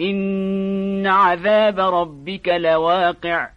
إن عذاب ربك لواقع.